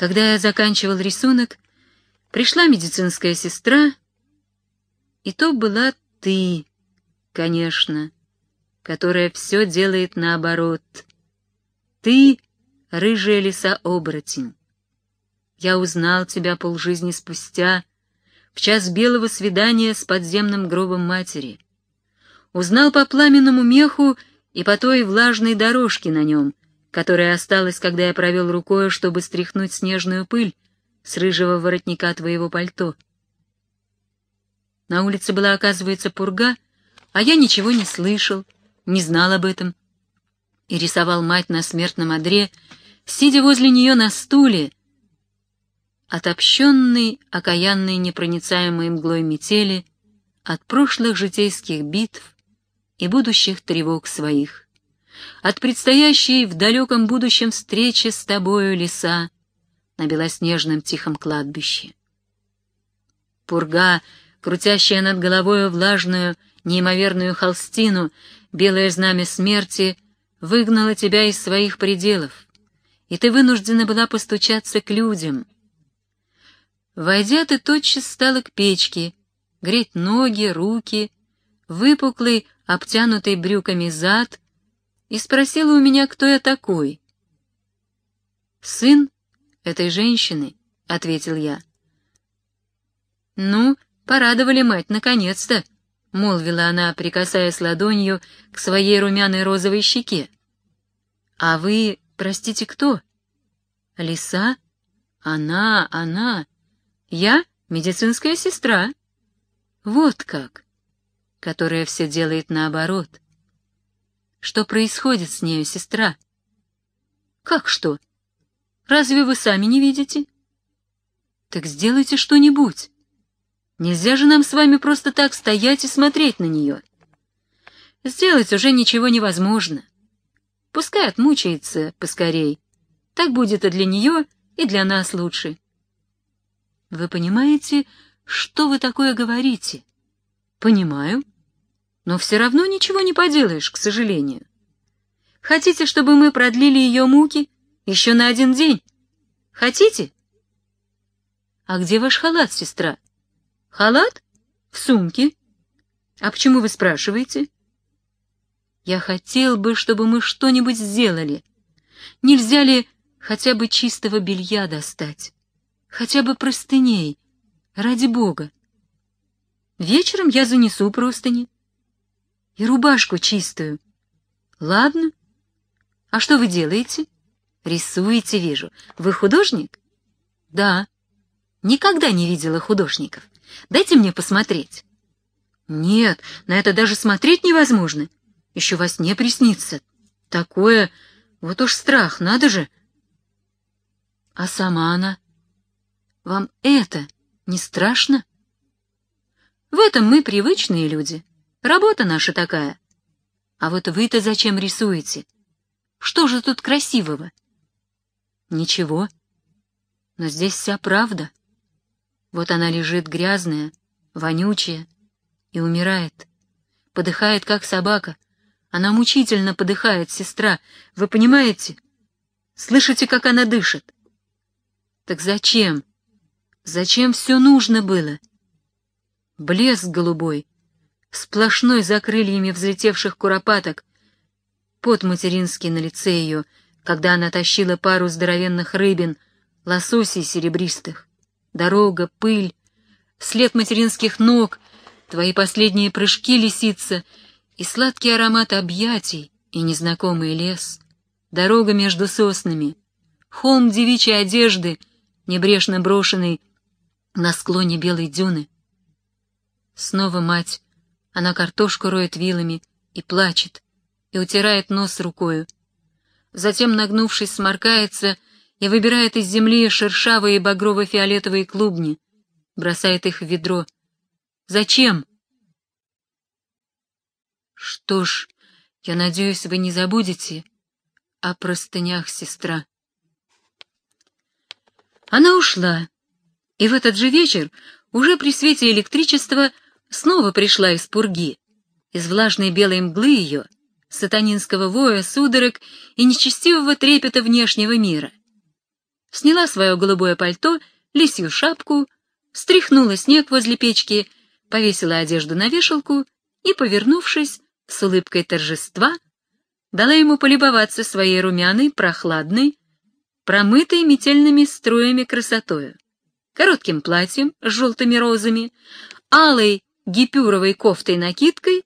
Когда я заканчивал рисунок, пришла медицинская сестра, и то была ты, конечно, которая все делает наоборот. Ты — рыжая лиса-оборотень. Я узнал тебя полжизни спустя, в час белого свидания с подземным гробом матери. Узнал по пламенному меху и по той влажной дорожке на нем, которая осталась, когда я провел рукой, чтобы стряхнуть снежную пыль с рыжего воротника твоего пальто. На улице была, оказывается, пурга, а я ничего не слышал, не знал об этом. И рисовал мать на смертном одре, сидя возле нее на стуле, отопщенный, окаянный непроницаемой мглой метели от прошлых житейских битв и будущих тревог своих, от предстоящей в далеком будущем встречи с тобою леса на белоснежном тихом кладбище. Пурга, крутящая над головою влажную, неимоверную холстину, белое знамя смерти, выгнала тебя из своих пределов, и ты вынуждена была постучаться к людям. Войдя, ты тотчас стала к печке, греть ноги, руки, выпуклый, обтянутый брюками зад, и спросила у меня, кто я такой. «Сын этой женщины», — ответил я. «Ну, порадовали мать, наконец-то», — молвила она, прикасаясь ладонью к своей румяной розовой щеке. «А вы, простите, кто?» «Лиса? Она, она. Я медицинская сестра». «Вот как!» которая все делает наоборот. Что происходит с нею, сестра? Как что? Разве вы сами не видите? Так сделайте что-нибудь. Нельзя же нам с вами просто так стоять и смотреть на нее. Сделать уже ничего невозможно. Пускай отмучается поскорей. Так будет и для нее, и для нас лучше. Вы понимаете, что вы такое говорите? Понимаю. Но все равно ничего не поделаешь, к сожалению. Хотите, чтобы мы продлили ее муки еще на один день? Хотите? А где ваш халат, сестра? Халат? В сумке. А почему вы спрашиваете? Я хотел бы, чтобы мы что-нибудь сделали. Нельзя ли хотя бы чистого белья достать? Хотя бы простыней, ради бога. Вечером я занесу простыни и рубашку чистую. Ладно. А что вы делаете? Рисуете, вижу. Вы художник? Да. Никогда не видела художников. Дайте мне посмотреть. Нет, на это даже смотреть невозможно. Еще во сне приснится. Такое... Вот уж страх, надо же. А сама она? Вам это не страшно? В этом мы привычные люди. Работа наша такая. А вот вы-то зачем рисуете? Что же тут красивого? Ничего. Но здесь вся правда. Вот она лежит грязная, вонючая и умирает. Подыхает, как собака. Она мучительно подыхает, сестра. Вы понимаете? Слышите, как она дышит? Так зачем? Зачем все нужно было? Блеск голубой, сплошной за крыльями взлетевших куропаток, пот материнский на лице ее, когда она тащила пару здоровенных рыбин, лососей серебристых, дорога, пыль, след материнских ног, твои последние прыжки, лисица, и сладкий аромат объятий, и незнакомый лес, дорога между соснами, холм девичьей одежды, небрежно брошенный на склоне белой дюны. Снова мать она картошку роет вилами и плачет, и утирает нос рукою. Затем, нагнувшись, сморкается и выбирает из земли шершавые багрово-фиолетовые клубни, бросает их в ведро. Зачем? Что ж, я надеюсь, вы не забудете о простынях, сестра. Она ушла, и в этот же вечер, уже при свете электричества, снова пришла из пурги, из влажной белой мглы ее, сатанинского воя, судорог и нечестивого трепета внешнего мира. сняла свое голубое пальто, лисью шапку, стряхнула снег возле печки, повесила одежду на вешалку и, повернувшись, с улыбкой торжества, дала ему полюбоваться своей румяной, прохладной, промытой метельными струями красотою, коротким платьем с желтыми розами, алой гипюровой кофтой-накидкой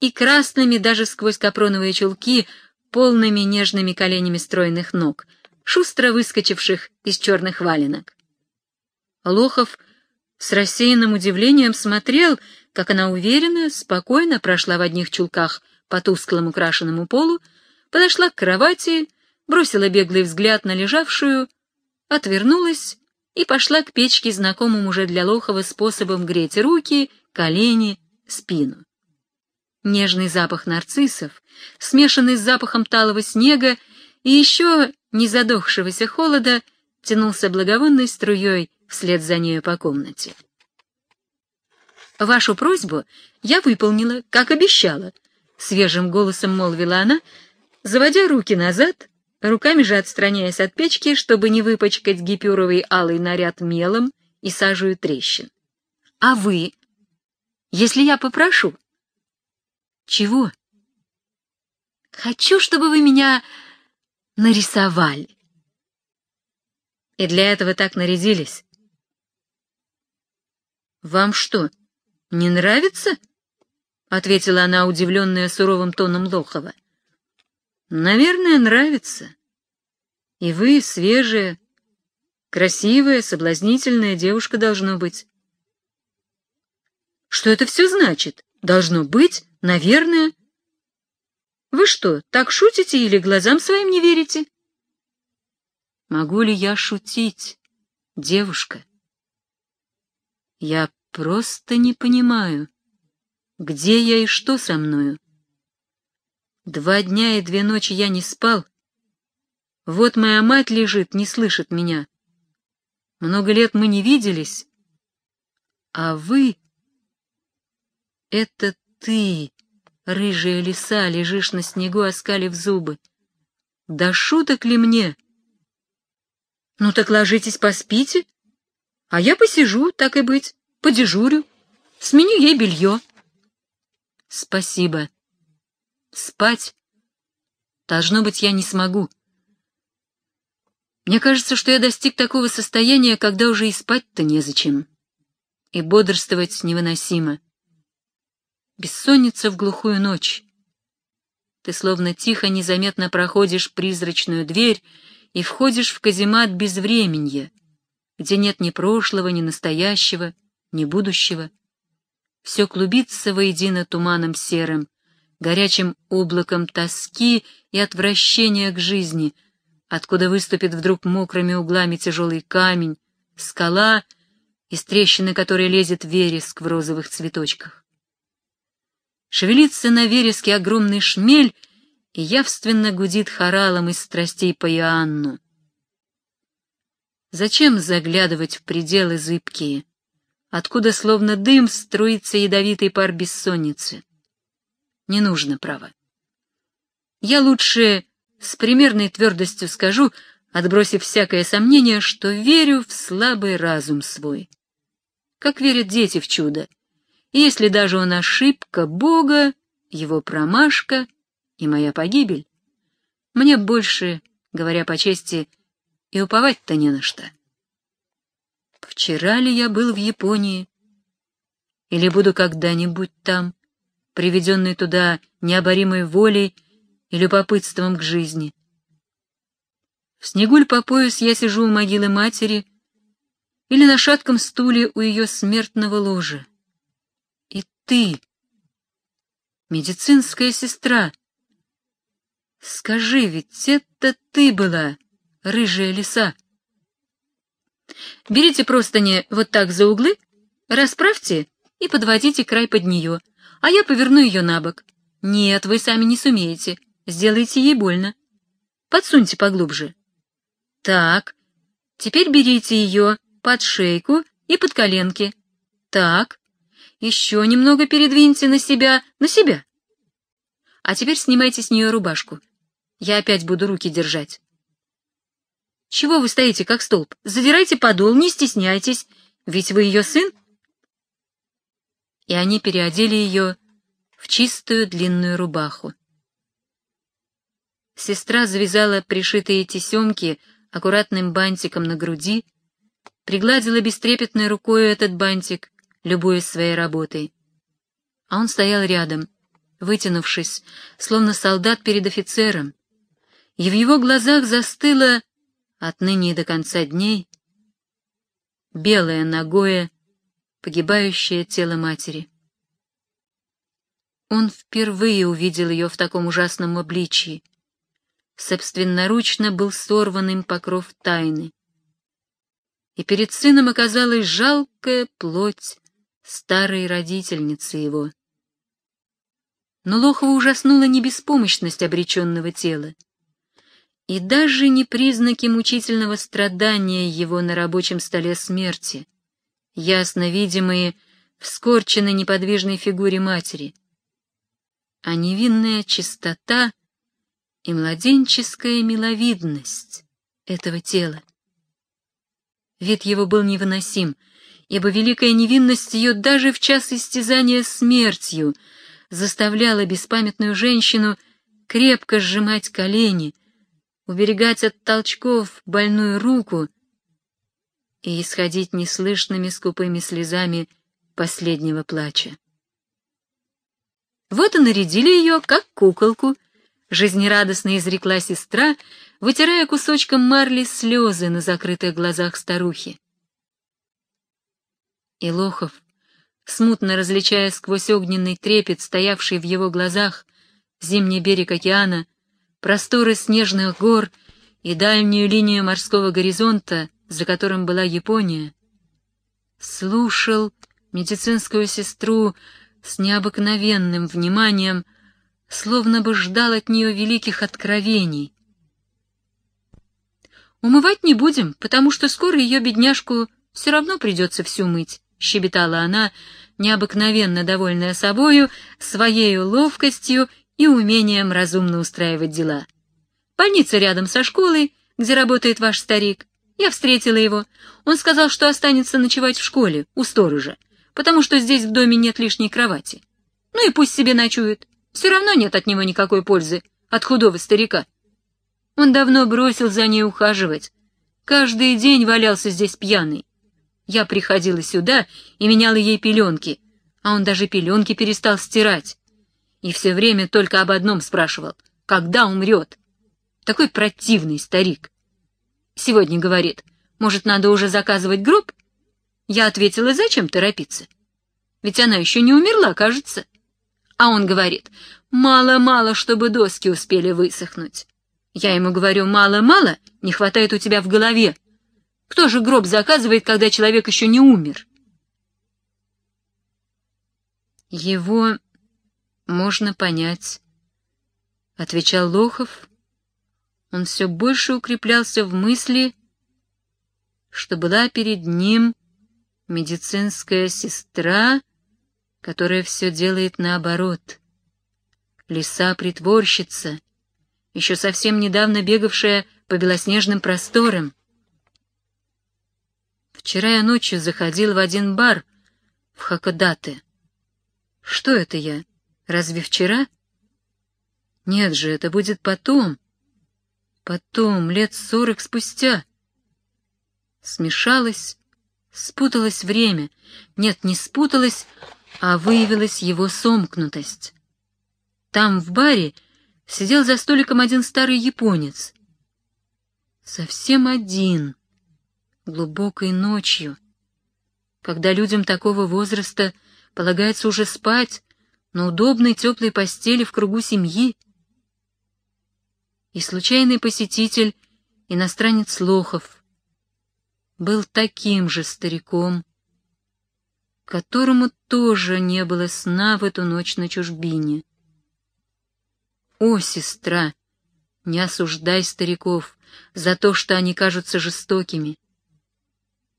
и красными даже сквозь капроновые чулки полными нежными коленями стройных ног, шустро выскочивших из черных валенок. Лохов с рассеянным удивлением смотрел, как она уверенно, спокойно прошла в одних чулках по тусклому крашенному полу, подошла к кровати, бросила беглый взгляд на лежавшую, отвернулась и пошла к печке знакомым уже для Лохова способом греть руки, колени, спину. Нежный запах нарциссов, смешанный с запахом талого снега и еще не задохшегося холода, тянулся благовонной струей вслед за нею по комнате. «Вашу просьбу я выполнила, как обещала», — свежим голосом молвила она, заводя руки назад, руками же отстраняясь от печки, чтобы не выпачкать гипюровый алый наряд мелом и сажую трещин. «А вы? Если я попрошу?» «Чего?» «Хочу, чтобы вы меня нарисовали». «И для этого так нарядились?» «Вам что, не нравится?» — ответила она, удивленная суровым тоном Лохова. «Наверное, нравится. И вы свежая, красивая, соблазнительная девушка должно быть». «Что это все значит? Должно быть, наверное...» «Вы что, так шутите или глазам своим не верите?» «Могу ли я шутить, девушка?» «Я Просто не понимаю, где я и что со мною. Два дня и две ночи я не спал. Вот моя мать лежит, не слышит меня. Много лет мы не виделись. А вы... Это ты, рыжая лиса, лежишь на снегу, оскалив зубы. Да шуток ли мне? Ну так ложитесь, поспите, а я посижу, так и быть подежурю, сменю ей белье. Спасибо. Спать? Должно быть, я не смогу. Мне кажется, что я достиг такого состояния, когда уже и спать-то незачем. И бодрствовать невыносимо. Бессонница в глухую ночь. Ты словно тихо, незаметно проходишь призрачную дверь и входишь в каземат безвременья, где нет ни прошлого, ни настоящего, ни будущего. Все клубится воедино туманом серым, горячим облаком тоски и отвращения к жизни, откуда выступит вдруг мокрыми углами тяжелый камень, скала, из трещины которой лезет вереск в розовых цветочках. Шевелится на вереске огромный шмель и явственно гудит хоралом из страстей по Иоанну. Зачем заглядывать в пределы зыбкие? откуда словно дым струится ядовитый пар бессонницы. Не нужно, право. Я лучше с примерной твердостью скажу, отбросив всякое сомнение, что верю в слабый разум свой. Как верят дети в чудо. И если даже он ошибка Бога, его промашка и моя погибель, мне больше, говоря по чести, и уповать-то не на что. Вчера ли я был в Японии? Или буду когда-нибудь там, приведенный туда необоримой волей и любопытством к жизни? В снегуль по пояс я сижу у могилы матери или на шатком стуле у ее смертного ложа. Ты, медицинская сестра, скажи, ведь это ты была, рыжая лиса? Берите простыни вот так за углы, расправьте и подводите край под нее, а я поверну ее на бок. Нет, вы сами не сумеете, сделайте ей больно. Подсуньте поглубже. Так, теперь берите ее под шейку и под коленки. Так, еще немного передвиньте на себя, на себя. А теперь снимайте с нее рубашку. Я опять буду руки держать. Чего вы стоите, как столб? Задирайте подол, не стесняйтесь, ведь вы ее сын. И они переодели ее в чистую длинную рубаху. Сестра завязала пришитые тесемки аккуратным бантиком на груди, пригладила бестрепетной рукой этот бантик, любуясь своей работой. А он стоял рядом, вытянувшись, словно солдат перед офицером, и в его глазах застыло отныне и до конца дней белое ногое, погибающее тело матери. Он впервые увидел ее в таком ужасном обличии. Собственноручно был сорван им покров тайны. И перед сыном оказалась жалкая плоть старой родительницы его. Но Лохова ужаснула не беспомощность обреченного тела, и даже не признаки мучительного страдания его на рабочем столе смерти, ясно видимые в скорченной неподвижной фигуре матери, а невинная чистота и младенческая миловидность этого тела. Вид его был невыносим, ибо великая невинность ее даже в час истязания смертью заставляла беспамятную женщину крепко сжимать колени — уберегать от толчков больную руку и исходить неслышными скупыми слезами последнего плача. Вот и нарядили ее, как куколку, жизнерадостно изрекла сестра, вытирая кусочком марли слезы на закрытых глазах старухи. И Лохов, смутно различая сквозь огненный трепет, стоявший в его глазах, зимний берег океана, просторы снежных гор и дальнюю линию морского горизонта, за которым была Япония, слушал медицинскую сестру с необыкновенным вниманием, словно бы ждал от нее великих откровений. «Умывать не будем, потому что скоро ее бедняжку все равно придется всю мыть», — щебетала она, необыкновенно довольная собою, своей ловкостью и умением разумно устраивать дела. Больница рядом со школой, где работает ваш старик. Я встретила его. Он сказал, что останется ночевать в школе, у сторожа, потому что здесь в доме нет лишней кровати. Ну и пусть себе ночует. Все равно нет от него никакой пользы, от худого старика. Он давно бросил за ней ухаживать. Каждый день валялся здесь пьяный. Я приходила сюда и меняла ей пеленки, а он даже пеленки перестал стирать и все время только об одном спрашивал — когда умрет? Такой противный старик. Сегодня говорит, может, надо уже заказывать гроб? Я ответила, зачем торопиться? Ведь она еще не умерла, кажется. А он говорит, мало-мало, чтобы доски успели высохнуть. Я ему говорю, мало-мало, не хватает у тебя в голове. Кто же гроб заказывает, когда человек еще не умер? Его можно понять, — отвечал Лохов. Он все больше укреплялся в мысли, что была перед ним медицинская сестра, которая все делает наоборот. Лиса-притворщица, еще совсем недавно бегавшая по белоснежным просторам. Вчера я ночью заходил в один бар в Хакодате. Что это я? Разве вчера? Нет же, это будет потом. Потом, лет сорок спустя. Смешалось, спуталось время. Нет, не спуталось, а выявилась его сомкнутость. Там, в баре, сидел за столиком один старый японец. Совсем один, глубокой ночью, когда людям такого возраста полагается уже спать, на удобной теплой постели в кругу семьи. И случайный посетитель, иностранец Лохов, был таким же стариком, которому тоже не было сна в эту ночь на чужбине. О, сестра, не осуждай стариков за то, что они кажутся жестокими.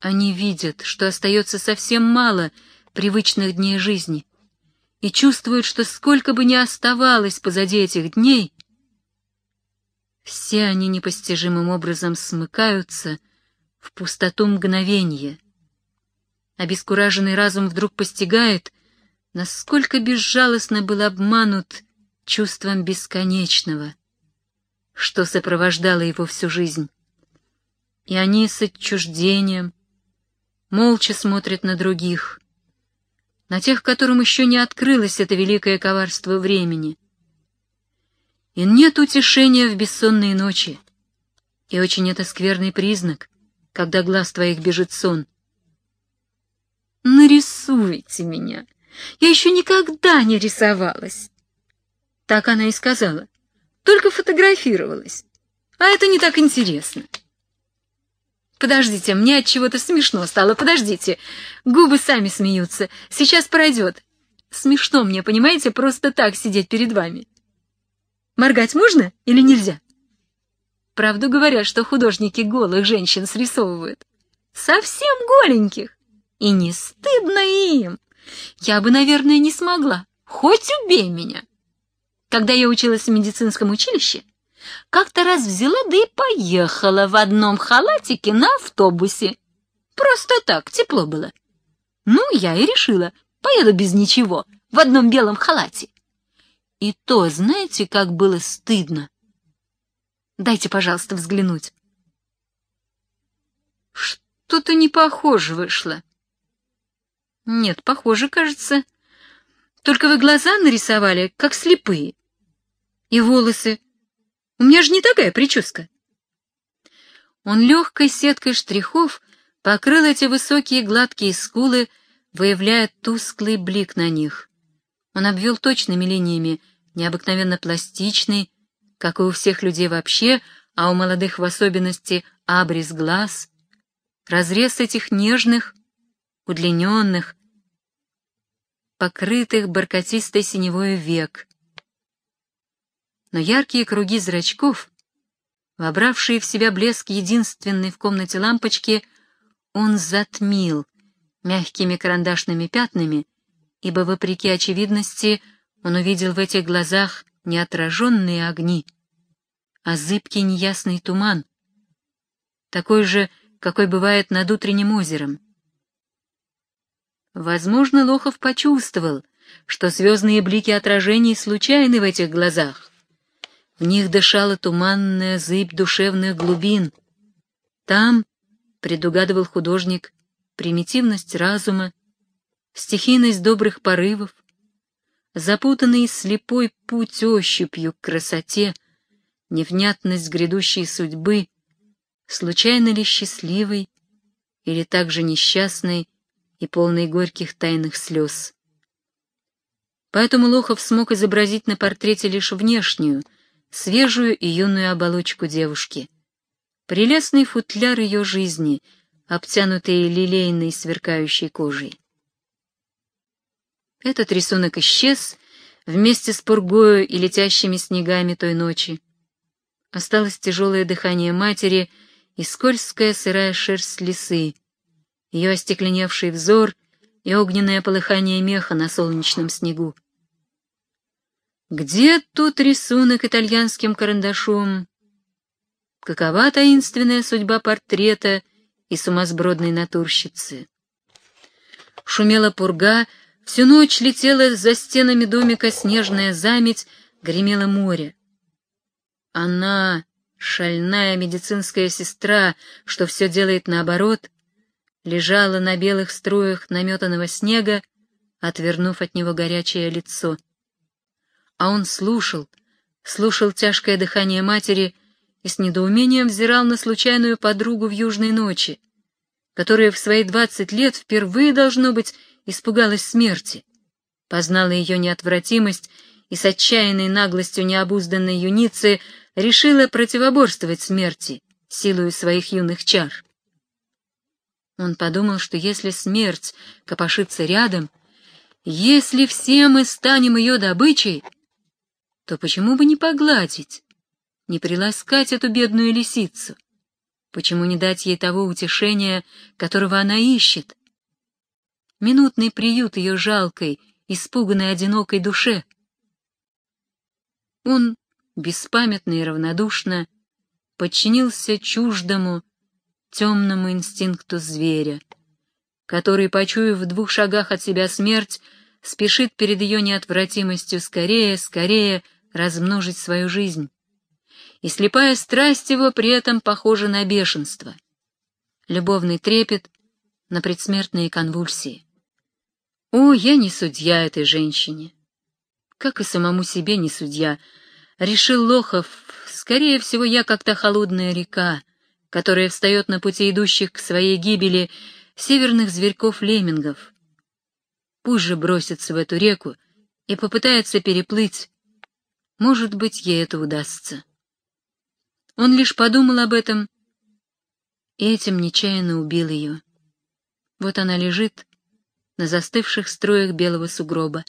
Они видят, что остается совсем мало привычных дней жизни, и чувствуют, что сколько бы ни оставалось позади этих дней, Все они непостижимым образом смыкаются в пустоту мгновения. Обескураженный разум вдруг постигает, насколько безжалостно был обманут чувством бесконечного, что сопровождало его всю жизнь. И они с отчуждением молча смотрят на других, на тех, которым еще не открылось это великое коварство времени. И нет утешения в бессонные ночи, и очень это скверный признак, когда глаз твоих бежит сон. «Нарисуйте меня!» Я еще никогда не рисовалась. Так она и сказала. Только фотографировалась. А это не так интересно. Подождите, мне от чего-то смешно стало. Подождите. Губы сами смеются. Сейчас пройдет. Смешно мне, понимаете, просто так сидеть перед вами. Моргать можно или нельзя? Правду говорят, что художники голых женщин срисовывают. Совсем голеньких. И не стыдно им. Я бы, наверное, не смогла. Хоть убей меня. Когда я училась в медицинском училище, как-то раз взяла да и поехала в одном халатике на автобусе. Просто так, тепло было. Ну, я и решила, поеду без ничего, в одном белом халате. И то, знаете, как было стыдно. Дайте, пожалуйста, взглянуть. Что-то не похоже вышло. Нет, похоже, кажется. Только вы глаза нарисовали, как слепые. И волосы. У меня же не такая прическа. Он легкой сеткой штрихов покрыл эти высокие гладкие скулы, выявляя тусклый блик на них. Он обвел точными линиями, необыкновенно пластичный, как и у всех людей вообще, а у молодых в особенности абрис глаз, разрез этих нежных, удлиненных, покрытых бархатистой синевой век. Но яркие круги зрачков, вобравшие в себя блеск единственной в комнате лампочки, он затмил мягкими карандашными пятнами, ибо, вопреки очевидности, он увидел в этих глазах не отраженные огни, а зыбкий неясный туман, такой же, какой бывает над утренним озером. Возможно, Лохов почувствовал, что звездные блики отражений случайны в этих глазах. В них дышала туманная зыбь душевных глубин. Там, предугадывал художник, примитивность разума, стихийность добрых порывов, запутанный слепой путь ощупью к красоте, невнятность грядущей судьбы, случайно ли счастливой или также несчастной, и полный горьких тайных слез. Поэтому Лохов смог изобразить на портрете лишь внешнюю, свежую и юную оболочку девушки. Прелестный футляр ее жизни, обтянутый лилейной сверкающей кожей. Этот рисунок исчез вместе с пургою и летящими снегами той ночи. Осталось тяжелое дыхание матери и скользкая сырая шерсть лисы, ее остекленевший взор и огненное полыхание меха на солнечном снегу. Где тут рисунок итальянским карандашом? Какова таинственная судьба портрета и сумасбродной натурщицы? Шумела пурга, всю ночь летела за стенами домика снежная заметь, гремело море. Она, шальная медицинская сестра, что все делает наоборот, лежала на белых струях наметанного снега, отвернув от него горячее лицо. А он слушал, слушал тяжкое дыхание матери и с недоумением взирал на случайную подругу в южной ночи, которая в свои двадцать лет впервые, должно быть, испугалась смерти, познала ее неотвратимость и с отчаянной наглостью необузданной юницы решила противоборствовать смерти, силою своих юных чар. Он подумал, что если смерть копошится рядом, если все мы станем ее добычей, то почему бы не погладить, не приласкать эту бедную лисицу? Почему не дать ей того утешения, которого она ищет? Минутный приют ее жалкой, испуганной, одинокой душе. Он беспамятно и равнодушно подчинился чуждому, темному инстинкту зверя, который, почуяв в двух шагах от себя смерть, спешит перед ее неотвратимостью скорее, скорее размножить свою жизнь. И слепая страсть его при этом похожа на бешенство. Любовный трепет на предсмертные конвульсии. О, я не судья этой женщине. Как и самому себе не судья. Решил Лохов, скорее всего, я как то холодная река, которая встает на пути идущих к своей гибели северных зверьков-леммингов. Пусть же бросится в эту реку и попытается переплыть. Может быть, ей это удастся. Он лишь подумал об этом, и этим нечаянно убил ее. Вот она лежит на застывших строях белого сугроба.